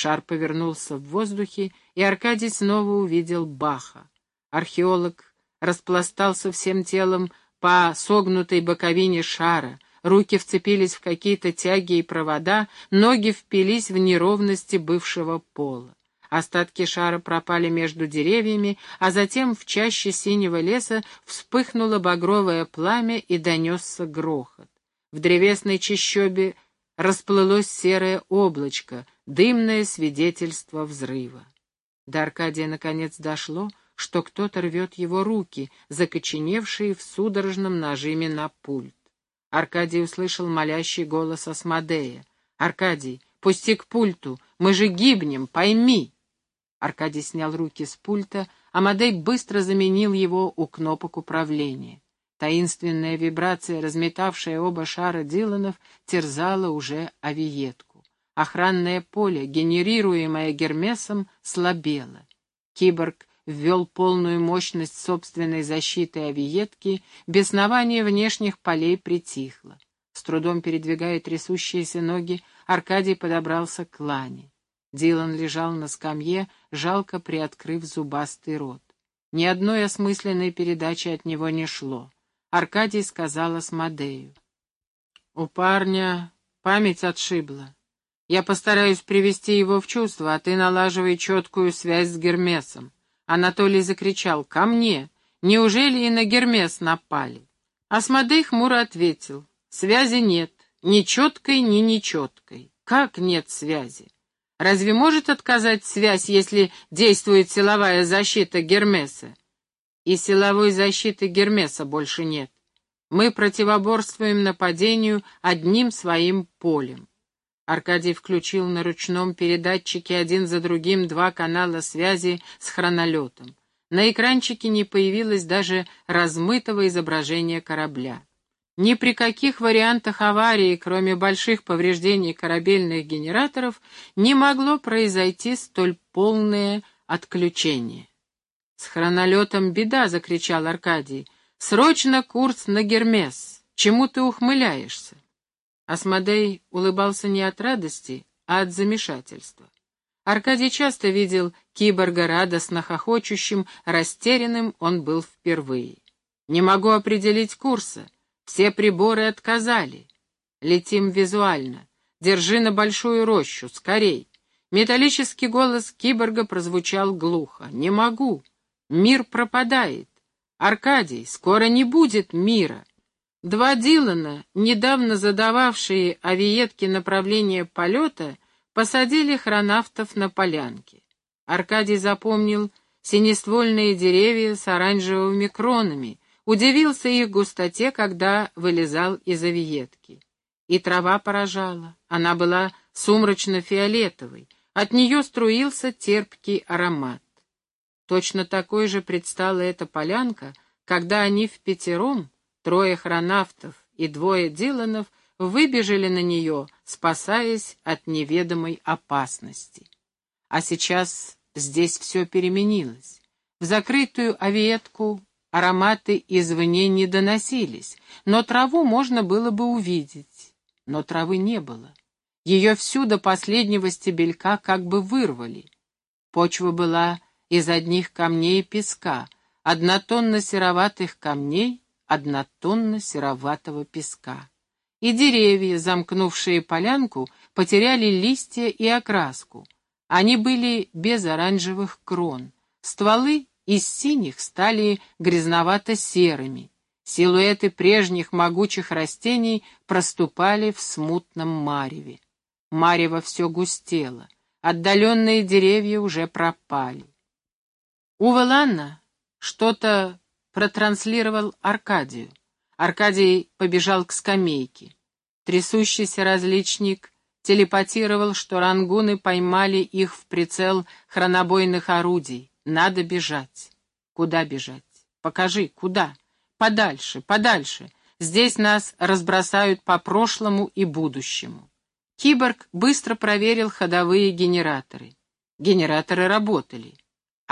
Шар повернулся в воздухе, и Аркадий снова увидел Баха. Археолог распластался всем телом по согнутой боковине шара, руки вцепились в какие-то тяги и провода, ноги впились в неровности бывшего пола. Остатки шара пропали между деревьями, а затем в чаще синего леса вспыхнуло багровое пламя и донесся грохот. В древесной чащобе расплылось серое облачко, дымное свидетельство взрыва. До Аркадия наконец дошло, что кто-то рвет его руки, закоченевшие в судорожном нажиме на пульт. Аркадий услышал молящий голос Асмодея. «Аркадий, пусти к пульту, мы же гибнем, пойми!» Аркадий снял руки с пульта, а Мадей быстро заменил его у кнопок управления. Таинственная вибрация, разметавшая оба шара Диланов, терзала уже авиетку. Охранное поле, генерируемое Гермесом, слабело. Киборг ввел полную мощность собственной защиты авиетки, беснование внешних полей притихло. С трудом передвигая трясущиеся ноги, Аркадий подобрался к Лане. Дилан лежал на скамье, жалко приоткрыв зубастый рот. Ни одной осмысленной передачи от него не шло. Аркадий сказал Асмодею. «У парня память отшибла. Я постараюсь привести его в чувство, а ты налаживай четкую связь с Гермесом». Анатолий закричал «Ко мне! Неужели и на Гермес напали?» Асмодей хмуро ответил «Связи нет, ни четкой, ни нечеткой. Как нет связи? Разве может отказать связь, если действует силовая защита Гермеса? И силовой защиты Гермеса больше нет. Мы противоборствуем нападению одним своим полем. Аркадий включил на ручном передатчике один за другим два канала связи с хронолетом. На экранчике не появилось даже размытого изображения корабля. Ни при каких вариантах аварии, кроме больших повреждений корабельных генераторов, не могло произойти столь полное отключение. «С хронолетом беда!» — закричал Аркадий. «Срочно курс на Гермес! Чему ты ухмыляешься?» Асмодей улыбался не от радости, а от замешательства. Аркадий часто видел киборга радостно хохочущим, растерянным он был впервые. «Не могу определить курса. Все приборы отказали. Летим визуально. Держи на большую рощу, скорей. Металлический голос киборга прозвучал глухо. Не могу. Мир пропадает. Аркадий, скоро не будет мира. Два Дилана, недавно задававшие авиетке направление полета, посадили хронавтов на полянке. Аркадий запомнил синествольные деревья с оранжевыми кронами, Удивился их густоте, когда вылезал из авиетки. И трава поражала, она была сумрачно-фиолетовой, от нее струился терпкий аромат. Точно такой же предстала эта полянка, когда они в пятером, трое хронавтов и двое Диланов, выбежали на нее, спасаясь от неведомой опасности. А сейчас здесь все переменилось. В закрытую авиетку Ароматы извне не доносились, но траву можно было бы увидеть. Но травы не было. Ее всю до последнего стебелька как бы вырвали. Почва была из одних камней и песка, одна тонна сероватых камней, одна тонна сероватого песка. И деревья, замкнувшие полянку, потеряли листья и окраску. Они были без оранжевых крон. Стволы из синих стали грязновато-серыми. Силуэты прежних могучих растений проступали в смутном мареве. Марево все густело, отдаленные деревья уже пропали. У Валанна что-то протранслировал Аркадию. Аркадий побежал к скамейке. Трясущийся различник телепатировал, что рангуны поймали их в прицел хронобойных орудий. Надо бежать. Куда бежать? Покажи, куда? Подальше, подальше. Здесь нас разбросают по прошлому и будущему. Киборг быстро проверил ходовые генераторы. Генераторы работали.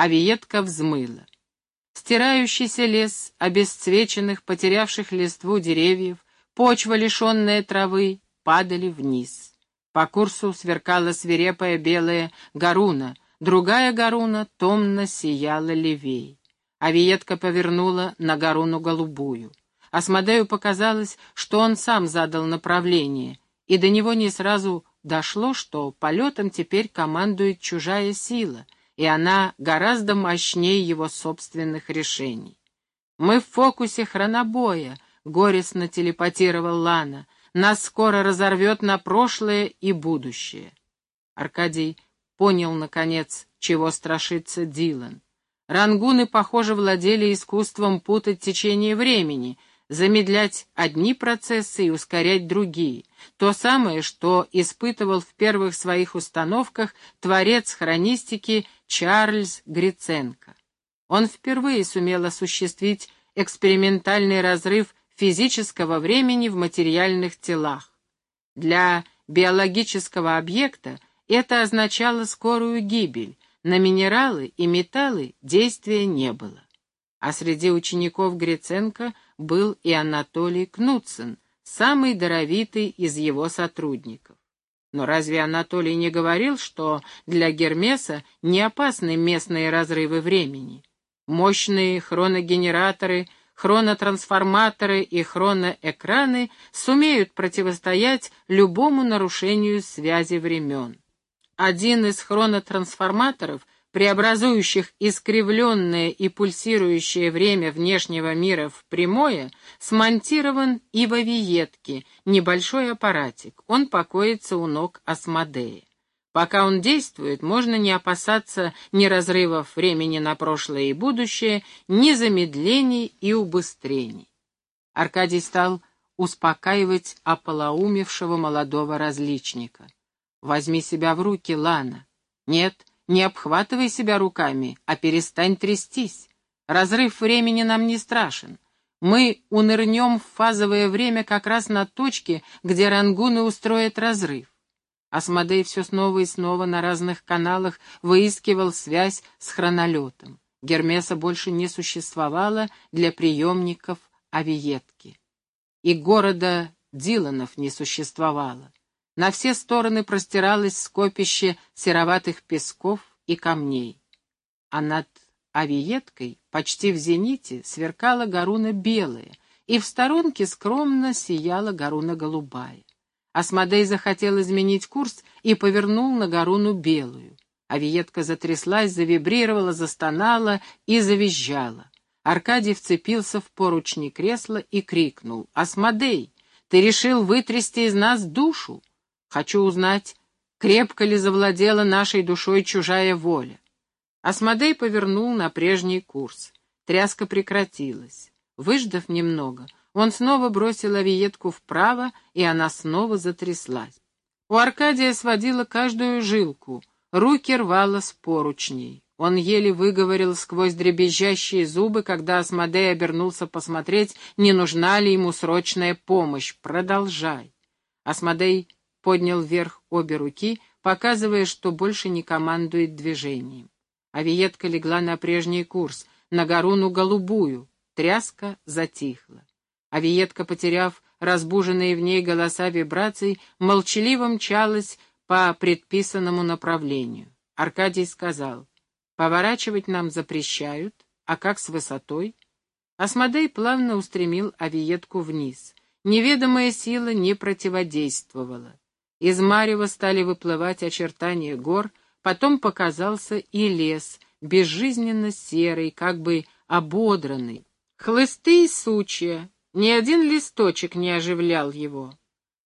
Авиетка взмыла. Стирающийся лес обесцвеченных, потерявших листву деревьев, почва, лишенная травы, падали вниз. По курсу сверкала свирепая белая гаруна, другая гаруна томно сияла левей. Авиетка повернула на гаруну голубую. Асмодею показалось, что он сам задал направление, и до него не сразу дошло, что полетом теперь командует чужая сила, и она гораздо мощнее его собственных решений. «Мы в фокусе хронобоя», — горестно телепатировал Лана, — «нас скоро разорвет на прошлое и будущее». Аркадий понял, наконец, чего страшится Дилан. Рангуны, похоже, владели искусством путать течение времени, замедлять одни процессы и ускорять другие. То самое, что испытывал в первых своих установках творец хронистики Чарльз Гриценко. Он впервые сумел осуществить экспериментальный разрыв физического времени в материальных телах. Для биологического объекта это означало скорую гибель, на минералы и металлы действия не было. А среди учеников Гриценко был и Анатолий Кнутсен, самый даровитый из его сотрудников. Но разве Анатолий не говорил, что для Гермеса не опасны местные разрывы времени? Мощные хроногенераторы, хронотрансформаторы и хроноэкраны сумеют противостоять любому нарушению связи времен. Один из хронотрансформаторов — преобразующих искривленное и пульсирующее время внешнего мира в прямое, смонтирован и в авиетке, небольшой аппаратик. Он покоится у ног Асмодея. Пока он действует, можно не опасаться ни разрывов времени на прошлое и будущее, ни замедлений и убыстрений. Аркадий стал успокаивать ополоумевшего молодого различника. «Возьми себя в руки, Лана. Нет, не обхватывай себя руками, а перестань трястись. Разрыв времени нам не страшен. Мы унырнем в фазовое время как раз на точке, где рангуны устроят разрыв. Асмодей все снова и снова на разных каналах выискивал связь с хронолетом. Гермеса больше не существовало для приемников авиетки. И города Диланов не существовало. На все стороны простиралось скопище сероватых песков и камней. А над авиеткой, почти в зените, сверкала горуна белая, и в сторонке скромно сияла горуна голубая. Асмодей захотел изменить курс и повернул на горуну белую. Авиетка затряслась, завибрировала, застонала и завизжала. Аркадий вцепился в поручни кресла и крикнул. «Асмодей, ты решил вытрясти из нас душу? Хочу узнать, крепко ли завладела нашей душой чужая воля. Асмодей повернул на прежний курс. Тряска прекратилась. Выждав немного, он снова бросил авиетку вправо, и она снова затряслась. У Аркадия сводила каждую жилку, руки рвало с поручней. Он еле выговорил сквозь дребезжащие зубы, когда Асмодей обернулся посмотреть, не нужна ли ему срочная помощь. «Продолжай». Асмодей поднял вверх обе руки, показывая, что больше не командует движением. Авиетка легла на прежний курс, на горуну голубую. Тряска затихла. Авиетка, потеряв разбуженные в ней голоса вибраций, молчаливо мчалась по предписанному направлению. Аркадий сказал, «Поворачивать нам запрещают, а как с высотой?» Асмодей плавно устремил авиетку вниз. Неведомая сила не противодействовала. Из марева стали выплывать очертания гор, потом показался и лес, безжизненно серый, как бы ободранный. Хлысты и сучья, ни один листочек не оживлял его.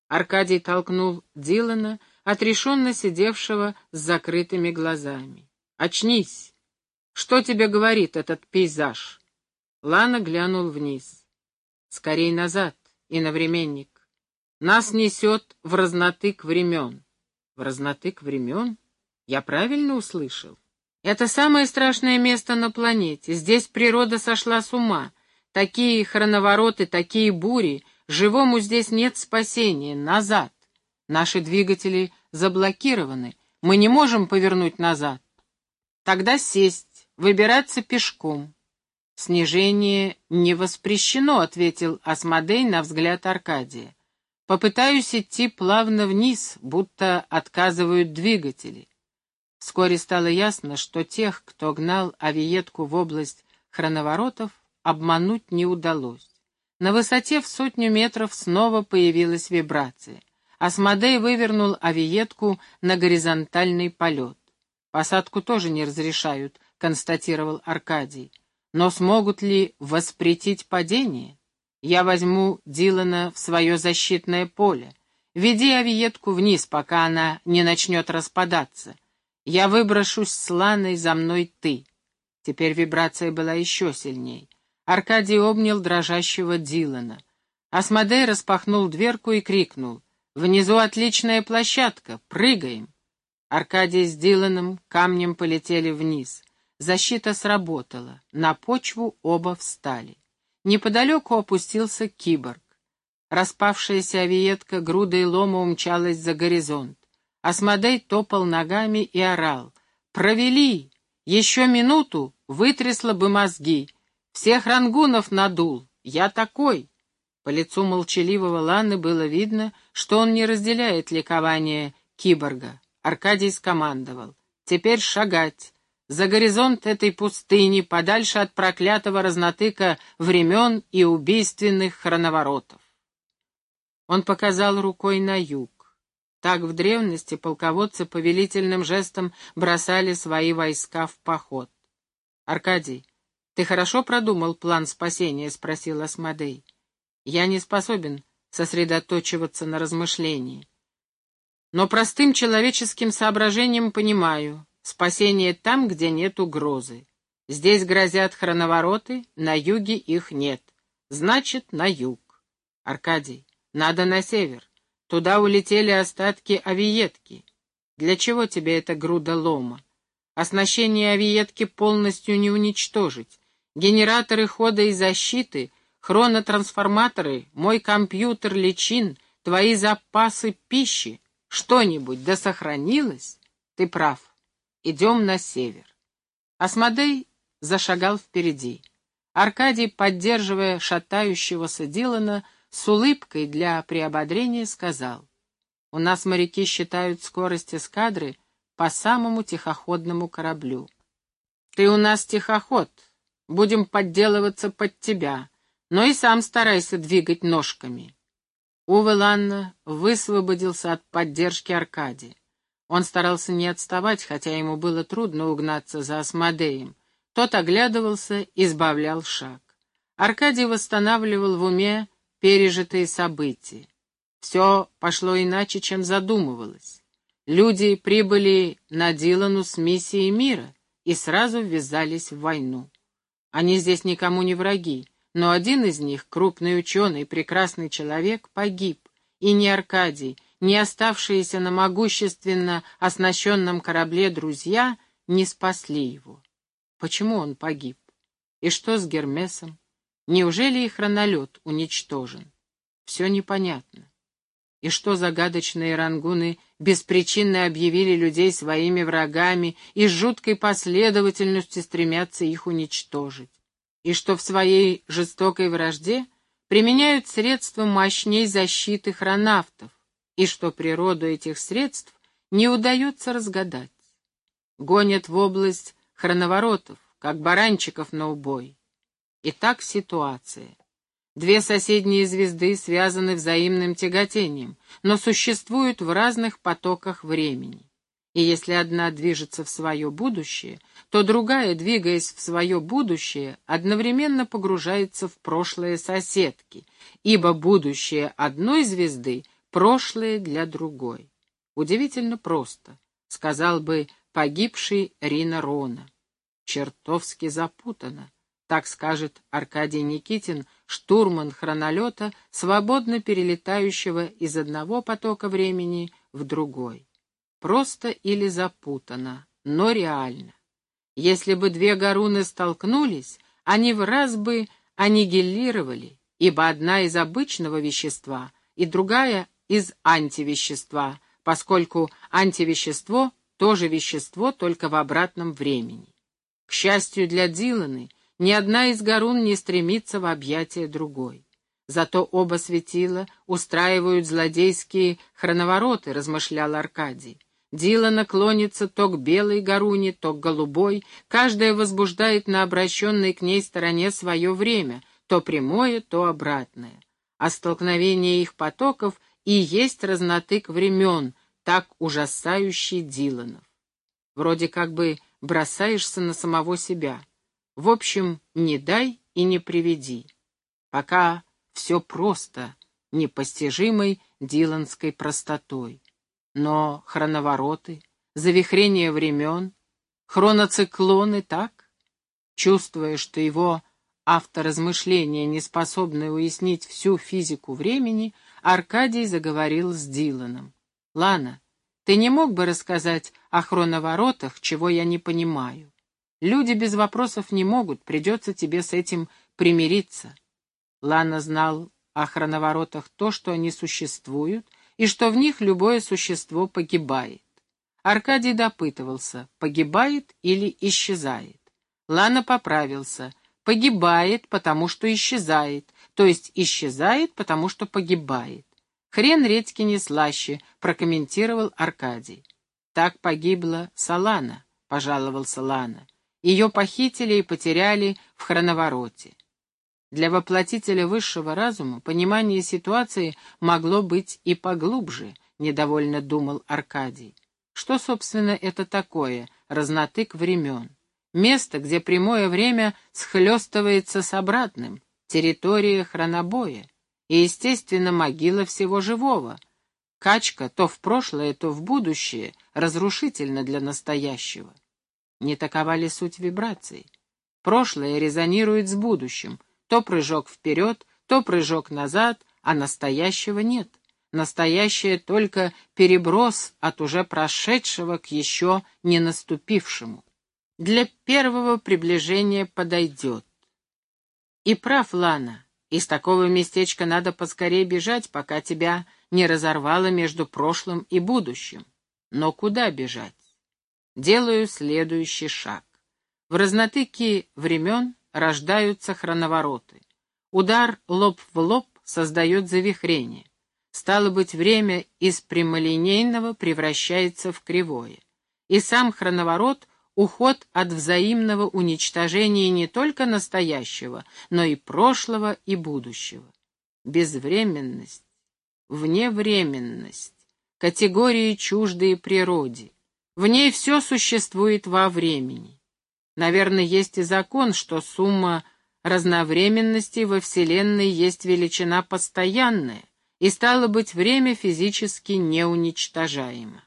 Аркадий толкнул Дилана, отрешенно сидевшего с закрытыми глазами. «Очнись! Что тебе говорит этот пейзаж?» Лана глянул вниз. «Скорей назад, иновременник. Нас несет в разнотык времен. В разнотык времен? Я правильно услышал? Это самое страшное место на планете. Здесь природа сошла с ума. Такие хроновороты, такие бури. Живому здесь нет спасения. Назад. Наши двигатели заблокированы. Мы не можем повернуть назад. Тогда сесть, выбираться пешком. Снижение не воспрещено, ответил Асмодей на взгляд Аркадия. Попытаюсь идти плавно вниз, будто отказывают двигатели. Вскоре стало ясно, что тех, кто гнал авиетку в область хроноворотов, обмануть не удалось. На высоте в сотню метров снова появилась вибрация. Асмодей вывернул авиетку на горизонтальный полет. «Посадку тоже не разрешают», — констатировал Аркадий. «Но смогут ли воспретить падение?» Я возьму Дилана в свое защитное поле. Веди авиетку вниз, пока она не начнет распадаться. Я выброшусь с Ланой, за мной ты. Теперь вибрация была еще сильней. Аркадий обнял дрожащего Дилана. Асмодей распахнул дверку и крикнул. «Внизу отличная площадка, прыгаем!» Аркадий с Диланом камнем полетели вниз. Защита сработала, на почву оба встали. Неподалеку опустился киборг. Распавшаяся авиетка грудой лома умчалась за горизонт. Асмодей топал ногами и орал. «Провели! Еще минуту! Вытрясла бы мозги! Всех рангунов надул! Я такой!» По лицу молчаливого Ланы было видно, что он не разделяет ликование киборга. Аркадий скомандовал. «Теперь шагать! За горизонт этой пустыни, подальше от проклятого разнотыка времен и убийственных хроноворотов. Он показал рукой на юг. Так в древности полководцы повелительным жестом бросали свои войска в поход. «Аркадий, ты хорошо продумал план спасения?» — спросил Асмодей. «Я не способен сосредоточиваться на размышлении. Но простым человеческим соображением понимаю, Спасение там, где нет угрозы. Здесь грозят хроновороты, на юге их нет. Значит, на юг. Аркадий, надо на север. Туда улетели остатки авиетки. Для чего тебе эта груда лома? Оснащение авиетки полностью не уничтожить. Генераторы хода и защиты, хронотрансформаторы, мой компьютер личин, твои запасы пищи. Что-нибудь да сохранилось? Ты прав. Идем на север. Асмодей зашагал впереди. Аркадий, поддерживая шатающегося Дилана, с улыбкой для приободрения сказал, «У нас моряки считают скорость эскадры по самому тихоходному кораблю. Ты у нас тихоход, будем подделываться под тебя, но и сам старайся двигать ножками». Уве Ланна высвободился от поддержки Аркадия. Он старался не отставать, хотя ему было трудно угнаться за Асмодеем. Тот оглядывался, избавлял шаг. Аркадий восстанавливал в уме пережитые события. Все пошло иначе, чем задумывалось. Люди прибыли на Дилану с миссией мира и сразу ввязались в войну. Они здесь никому не враги, но один из них, крупный ученый, прекрасный человек, погиб. И не Аркадий, не оставшиеся на могущественно оснащенном корабле друзья не спасли его. Почему он погиб? И что с Гермесом? Неужели и хронолет уничтожен? Все непонятно. И что загадочные рангуны беспричинно объявили людей своими врагами и с жуткой последовательностью стремятся их уничтожить? И что в своей жестокой вражде применяют средства мощней защиты хронавтов, и что природу этих средств не удается разгадать. Гонят в область хроноворотов, как баранчиков на убой. И так ситуация. Две соседние звезды связаны взаимным тяготением, но существуют в разных потоках времени. И если одна движется в свое будущее, то другая, двигаясь в свое будущее, одновременно погружается в прошлое соседки, ибо будущее одной звезды прошлое для другой. Удивительно просто, сказал бы погибший Рина Рона. Чертовски запутано, так скажет Аркадий Никитин, штурман хронолета, свободно перелетающего из одного потока времени в другой. Просто или запутано, но реально. Если бы две горуны столкнулись, они в раз бы аннигилировали, ибо одна из обычного вещества и другая из антивещества, поскольку антивещество тоже вещество, только в обратном времени. К счастью для Диланы, ни одна из горун не стремится в объятия другой. Зато оба светила устраивают злодейские хроновороты, размышлял Аркадий. Дилана клонится то к белой горуне, то к голубой, каждая возбуждает на обращенной к ней стороне свое время, то прямое, то обратное. А столкновение их потоков и есть разнотык времен, так ужасающий Диланов. Вроде как бы бросаешься на самого себя. В общем, не дай и не приведи. Пока все просто, непостижимой диланской простотой. Но хроновороты, завихрение времен, хроноциклоны так, чувствуя, что его авторазмышления не способны уяснить всю физику времени, Аркадий заговорил с Диланом. «Лана, ты не мог бы рассказать о хроноворотах, чего я не понимаю? Люди без вопросов не могут, придется тебе с этим примириться. Лана знал о хроноворотах то, что они существуют, и что в них любое существо погибает. Аркадий допытывался, погибает или исчезает. Лана поправился, погибает, потому что исчезает, то есть исчезает, потому что погибает. Хрен редьки не слаще, прокомментировал Аркадий. Так погибла Салана, пожаловался Лана. Ее похитили и потеряли в хроновороте. Для воплотителя высшего разума понимание ситуации могло быть и поглубже, недовольно думал Аркадий. Что, собственно, это такое, разнотык времен? Место, где прямое время схлестывается с обратным, территория хронобоя, и, естественно, могила всего живого. Качка то в прошлое, то в будущее, разрушительна для настоящего. Не такова ли суть вибраций? Прошлое резонирует с будущим — то прыжок вперед, то прыжок назад, а настоящего нет. Настоящее только переброс от уже прошедшего к еще не наступившему. Для первого приближения подойдет. И прав Лана, из такого местечка надо поскорее бежать, пока тебя не разорвало между прошлым и будущим. Но куда бежать? Делаю следующий шаг. В разнотыке времен рождаются хроновороты. Удар лоб в лоб создает завихрение. Стало быть, время из прямолинейного превращается в кривое. И сам хроноворот — уход от взаимного уничтожения не только настоящего, но и прошлого и будущего. Безвременность, вневременность, категории чуждые природе. В ней все существует во времени. Наверное, есть и закон, что сумма разновременностей во Вселенной есть величина постоянная, и стало быть, время физически неуничтожаемо.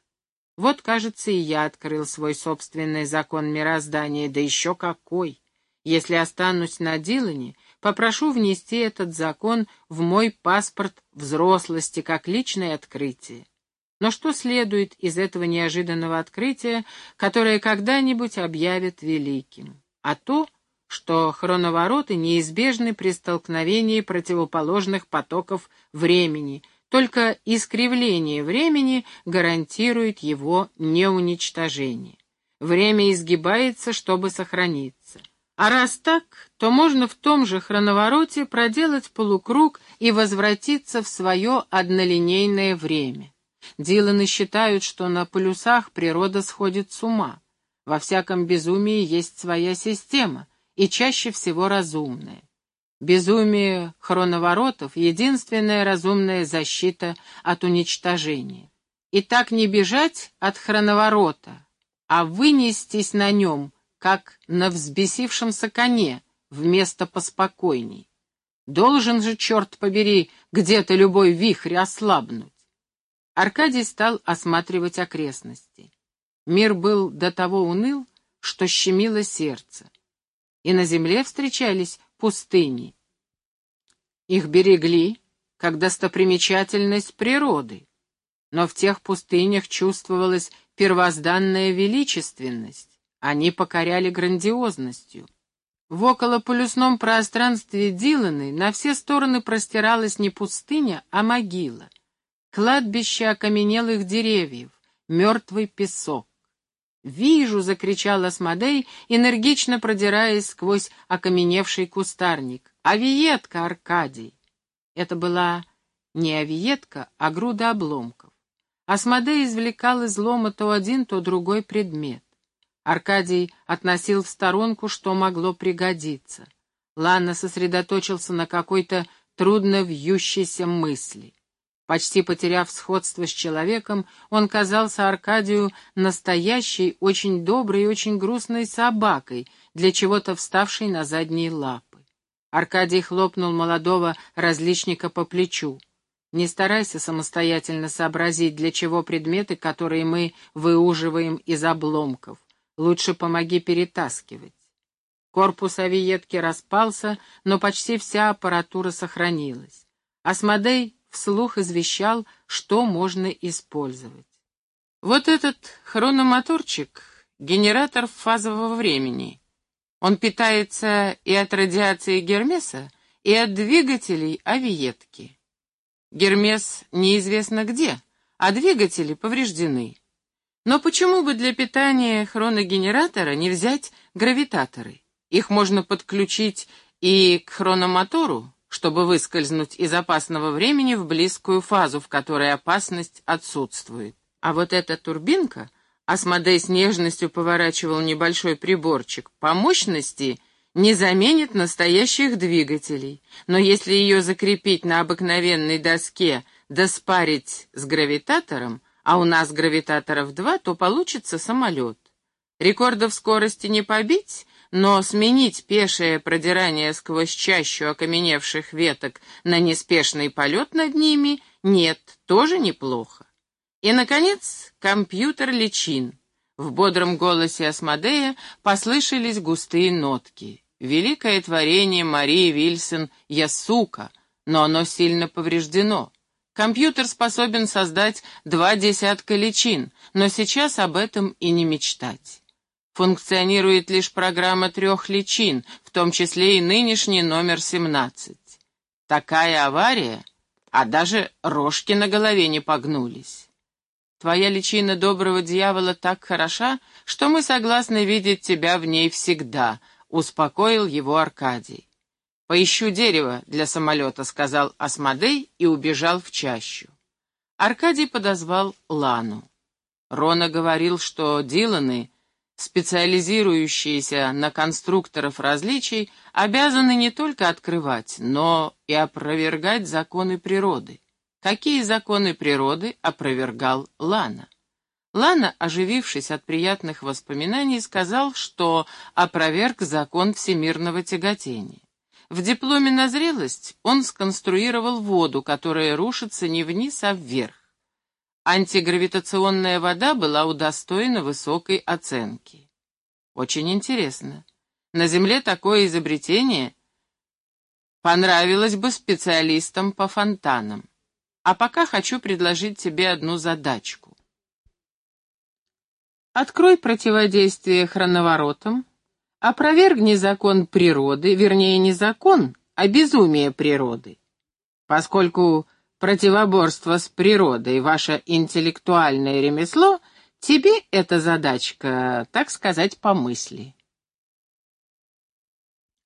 Вот, кажется, и я открыл свой собственный закон мироздания, да еще какой. Если останусь на Дилане, попрошу внести этот закон в мой паспорт взрослости как личное открытие. Но что следует из этого неожиданного открытия, которое когда-нибудь объявят великим? А то, что хроновороты неизбежны при столкновении противоположных потоков времени, только искривление времени гарантирует его неуничтожение. Время изгибается, чтобы сохраниться. А раз так, то можно в том же хроновороте проделать полукруг и возвратиться в свое однолинейное время. Диланы считают, что на полюсах природа сходит с ума. Во всяком безумии есть своя система, и чаще всего разумная. Безумие хроноворотов — единственная разумная защита от уничтожения. И так не бежать от хроноворота, а вынестись на нем, как на взбесившемся коне, вместо поспокойней. Должен же, черт побери, где-то любой вихрь ослабнуть. Аркадий стал осматривать окрестности. Мир был до того уныл, что щемило сердце. И на земле встречались пустыни. Их берегли, как достопримечательность природы. Но в тех пустынях чувствовалась первозданная величественность. Они покоряли грандиозностью. В околополюсном пространстве Диланы на все стороны простиралась не пустыня, а могила — кладбище окаменелых деревьев, мертвый песок. «Вижу!» — закричал Асмодей, энергично продираясь сквозь окаменевший кустарник. «Авиетка, Аркадий!» Это была не авиетка, а груда обломков. Асмодей извлекал из лома то один, то другой предмет. Аркадий относил в сторонку, что могло пригодиться. Ланна сосредоточился на какой-то трудно вьющейся мысли. Почти потеряв сходство с человеком, он казался Аркадию настоящей, очень доброй и очень грустной собакой, для чего-то вставшей на задние лапы. Аркадий хлопнул молодого различника по плечу. «Не старайся самостоятельно сообразить, для чего предметы, которые мы выуживаем из обломков. Лучше помоги перетаскивать». Корпус авиетки распался, но почти вся аппаратура сохранилась. Асмодей вслух извещал, что можно использовать. Вот этот хрономоторчик — генератор фазового времени. Он питается и от радиации Гермеса, и от двигателей авиетки. Гермес неизвестно где, а двигатели повреждены. Но почему бы для питания хроногенератора не взять гравитаторы? Их можно подключить и к хрономотору, чтобы выскользнуть из опасного времени в близкую фазу, в которой опасность отсутствует. А вот эта турбинка, Асмодей с нежностью поворачивал небольшой приборчик, по мощности не заменит настоящих двигателей, но если ее закрепить на обыкновенной доске да спарить с гравитатором, а у нас гравитаторов два, то получится самолет. Рекордов скорости не побить, но сменить пешее продирание сквозь чащу окаменевших веток на неспешный полет над ними нет, тоже неплохо. И, наконец, компьютер личин. В бодром голосе Асмодея послышались густые нотки. Великое творение Марии Вильсон «Я сука», но оно сильно повреждено. Компьютер способен создать два десятка личин, но сейчас об этом и не мечтать. Функционирует лишь программа трех личин, в том числе и нынешний номер 17. Такая авария, а даже рожки на голове не погнулись. Твоя личина доброго дьявола так хороша, что мы согласны видеть тебя в ней всегда, — успокоил его Аркадий. «Поищу дерево для самолета», — сказал Асмодей и убежал в чащу. Аркадий подозвал Лану. Рона говорил, что Диланы специализирующиеся на конструкторов различий, обязаны не только открывать, но и опровергать законы природы. Какие законы природы опровергал Лана? Лана, оживившись от приятных воспоминаний, сказал, что опроверг закон всемирного тяготения. В дипломе на зрелость он сконструировал воду, которая рушится не вниз, а вверх. Антигравитационная вода была удостоена высокой оценки. Очень интересно. На Земле такое изобретение понравилось бы специалистам по фонтанам. А пока хочу предложить тебе одну задачку. Открой противодействие хроноворотам, опровергни закон природы, вернее, не закон, а безумие природы. Поскольку противоборство с природой, ваше интеллектуальное ремесло, тебе эта задачка, так сказать, по мысли.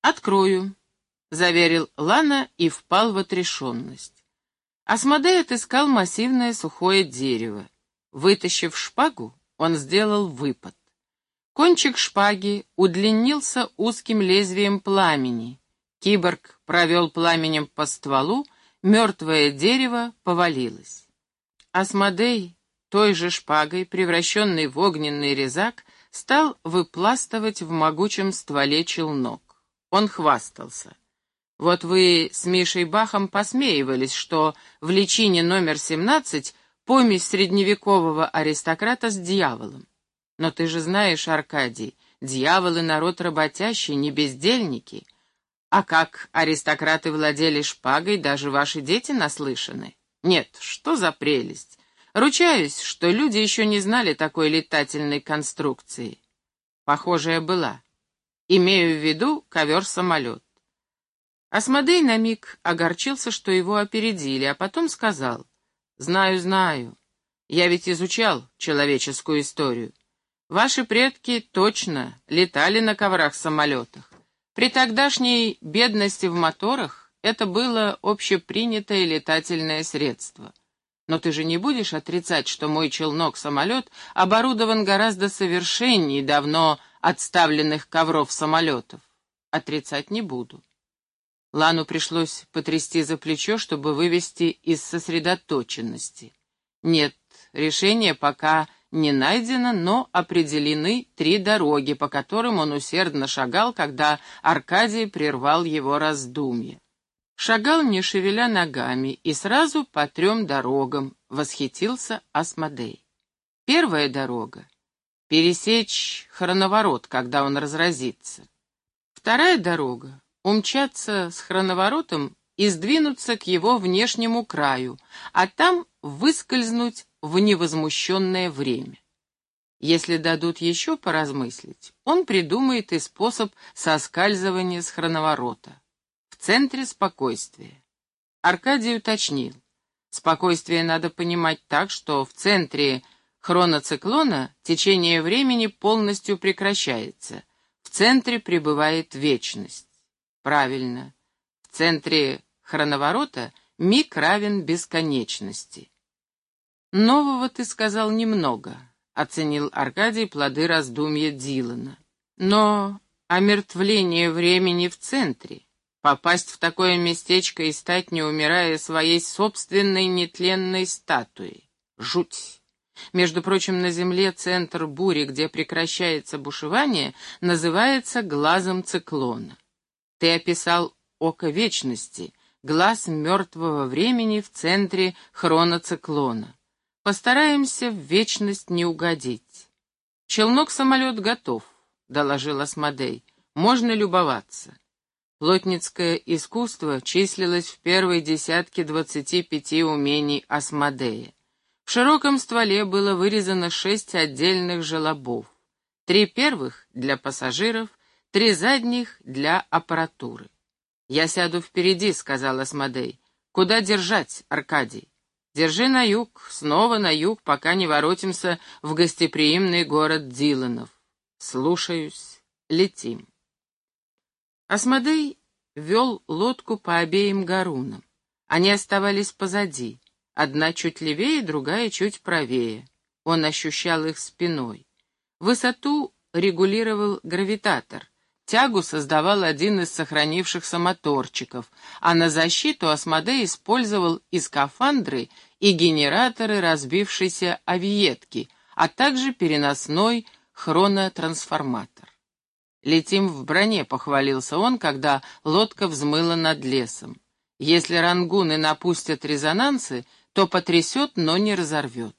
«Открою», — заверил Лана и впал в отрешенность. Асмодей отыскал массивное сухое дерево. Вытащив шпагу, он сделал выпад. Кончик шпаги удлинился узким лезвием пламени. Киборг провел пламенем по стволу, мертвое дерево повалилось. Асмодей, той же шпагой, превращенный в огненный резак, стал выпластывать в могучем стволе челнок. Он хвастался. Вот вы с Мишей Бахом посмеивались, что в личине номер 17 помесь средневекового аристократа с дьяволом. Но ты же знаешь, Аркадий, дьяволы — народ работящий, не бездельники — а как аристократы владели шпагой, даже ваши дети наслышаны. Нет, что за прелесть. Ручаюсь, что люди еще не знали такой летательной конструкции. Похожая была. Имею в виду ковер-самолет. Асмодей на миг огорчился, что его опередили, а потом сказал, «Знаю, знаю. Я ведь изучал человеческую историю. Ваши предки точно летали на коврах-самолетах. При тогдашней бедности в моторах это было общепринятое летательное средство. Но ты же не будешь отрицать, что мой челнок-самолет оборудован гораздо совершеннее давно отставленных ковров самолетов. Отрицать не буду. Лану пришлось потрясти за плечо, чтобы вывести из сосредоточенности. Нет, решение пока не найдено, но определены три дороги, по которым он усердно шагал, когда Аркадий прервал его раздумье. Шагал, не шевеля ногами, и сразу по трем дорогам восхитился Асмодей. Первая дорога — пересечь хроноворот, когда он разразится. Вторая дорога — умчаться с хроноворотом и сдвинуться к его внешнему краю, а там выскользнуть в невозмущенное время. Если дадут еще поразмыслить, он придумает и способ соскальзывания с хроноворота. В центре спокойствия. Аркадий уточнил. Спокойствие надо понимать так, что в центре хроноциклона течение времени полностью прекращается. В центре пребывает вечность. Правильно. В центре хроноворота миг равен бесконечности. «Нового ты сказал немного», — оценил Аркадий плоды раздумья Дилана. «Но омертвление времени в центре, попасть в такое местечко и стать, не умирая, своей собственной нетленной статуей. Жуть!» Между прочим, на Земле центр бури, где прекращается бушевание, называется глазом циклона. Ты описал око вечности, глаз мертвого времени в центре хроноциклона. Постараемся в вечность не угодить. Челнок-самолет готов, — доложил Асмодей. Можно любоваться. Плотницкое искусство числилось в первой десятке двадцати пяти умений Асмодея. В широком стволе было вырезано шесть отдельных желобов. Три первых — для пассажиров, три задних — для аппаратуры. «Я сяду впереди», — сказал Асмодей. «Куда держать, Аркадий?» Держи на юг, снова на юг, пока не воротимся в гостеприимный город Диланов. Слушаюсь. Летим. Асмодей вел лодку по обеим гарунам. Они оставались позади, одна чуть левее, другая чуть правее. Он ощущал их спиной. Высоту регулировал гравитатор. Тягу создавал один из сохранившихся моторчиков, а на защиту Асмодей использовал и скафандры, и генераторы разбившейся авиетки, а также переносной хронотрансформатор. «Летим в броне», — похвалился он, когда лодка взмыла над лесом. «Если рангуны напустят резонансы, то потрясет, но не разорвет».